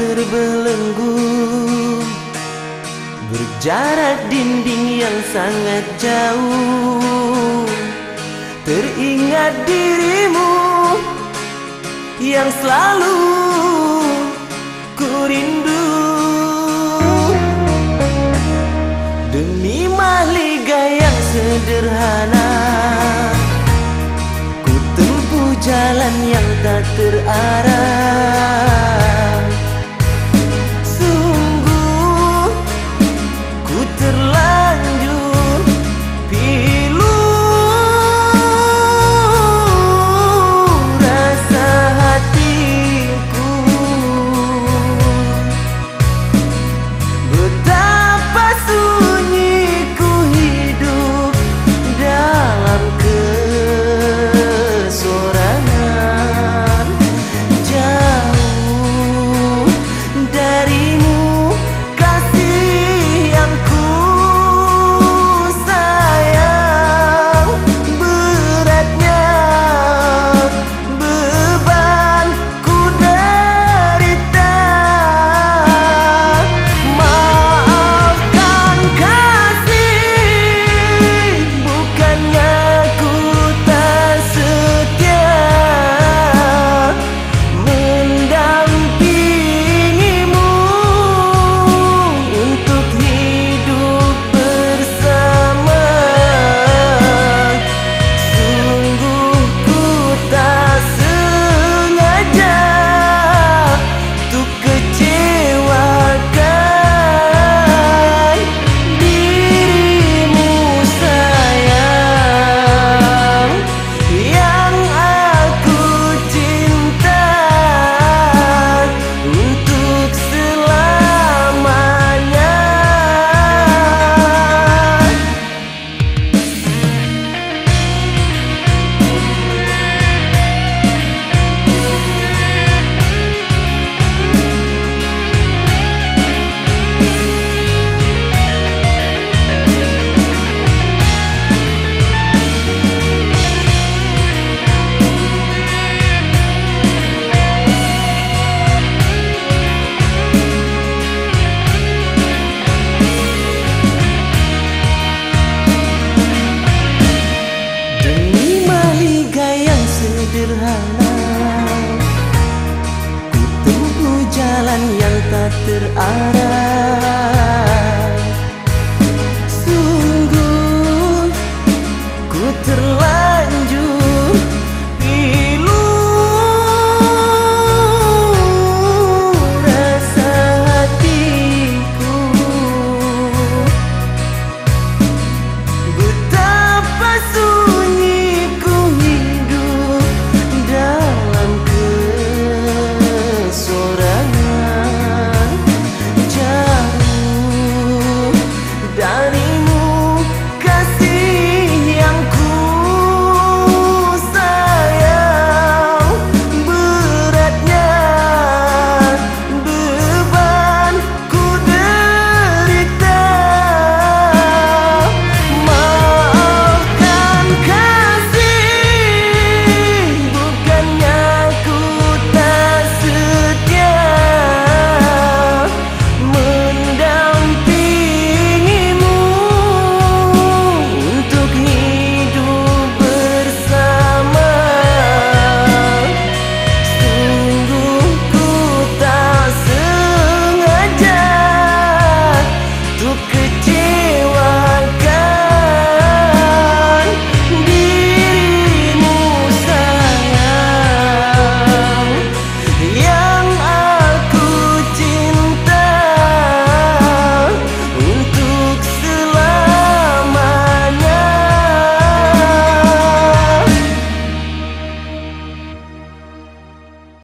terbelenggu. Berjarak dinding yang sangat jauh. Teringat dirimu Yang selalu ku rindu. Demi mahliga yang sederhana Ku tempuh jalan yang tak terarah sederhana. Ku jalan yang tak terarah